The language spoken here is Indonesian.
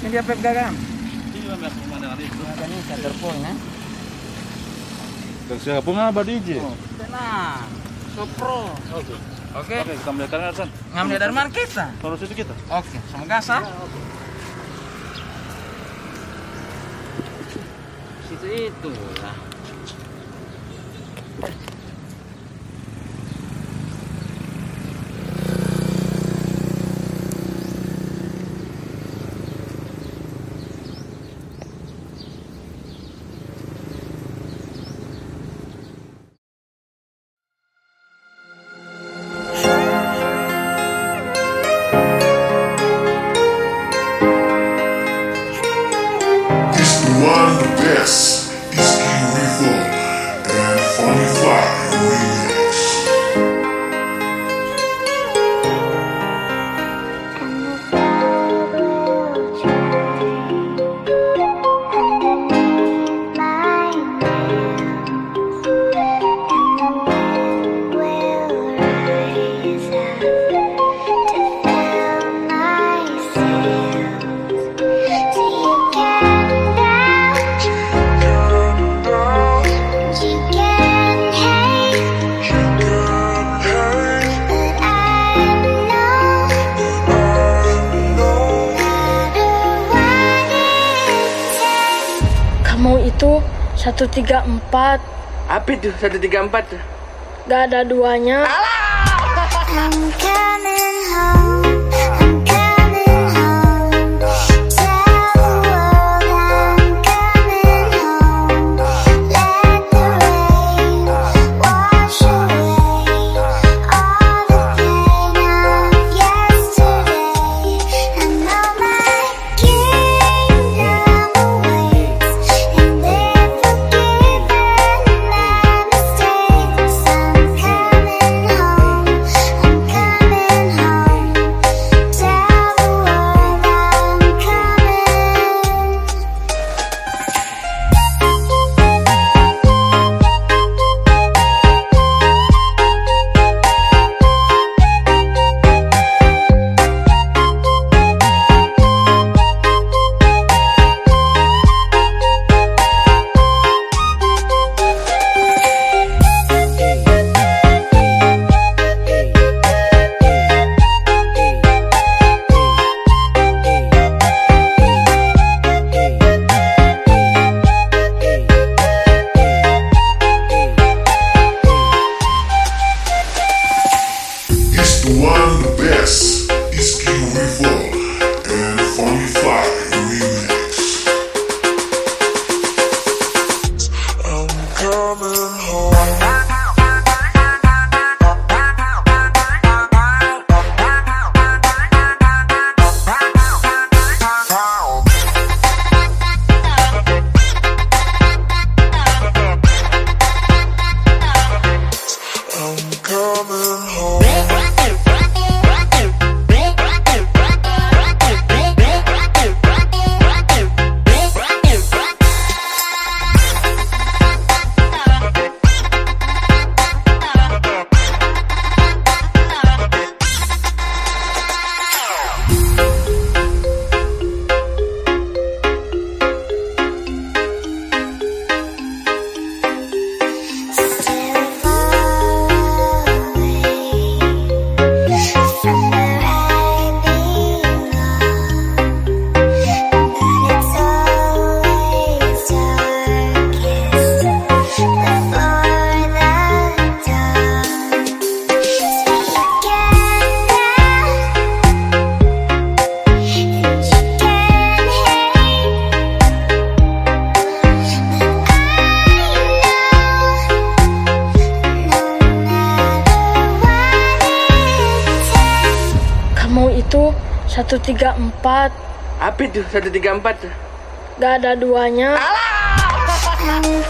Dia pep gagang. Ini lah mas itu. Ada nih telepon ya. Dan siapa pun apa DJ? Oh, tenang. Sopro. Oke. Oke. Kita melihat kanan San. Ngambil dari mana kita? Terus itu kita. Oke, sama gas ah. Situ itu lah. Kamu itu 134 Apa itu? 134? Gak ada duanya. I'm Kamu itu 134 Apa itu 134? Gak ada duanya. Coming